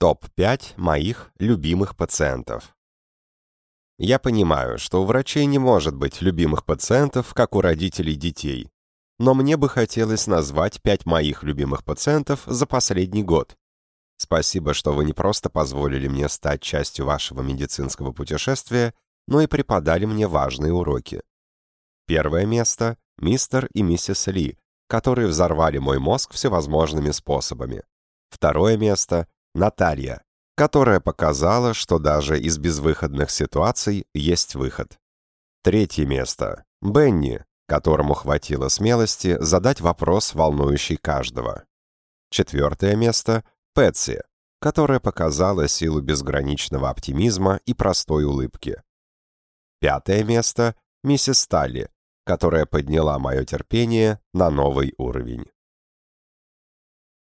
Топ-5 моих любимых пациентов. Я понимаю, что у врачей не может быть любимых пациентов, как у родителей детей. Но мне бы хотелось назвать 5 моих любимых пациентов за последний год. Спасибо, что вы не просто позволили мне стать частью вашего медицинского путешествия, но и преподали мне важные уроки. Первое место — мистер и миссис Ли, которые взорвали мой мозг всевозможными способами. Второе место Наталья, которая показала, что даже из безвыходных ситуаций есть выход. Третье место. Бенни, которому хватило смелости задать вопрос, волнующий каждого. Четвертое место. Пэтси, которая показала силу безграничного оптимизма и простой улыбки. Пятое место. Миссис Сталли, которая подняла мое терпение на новый уровень.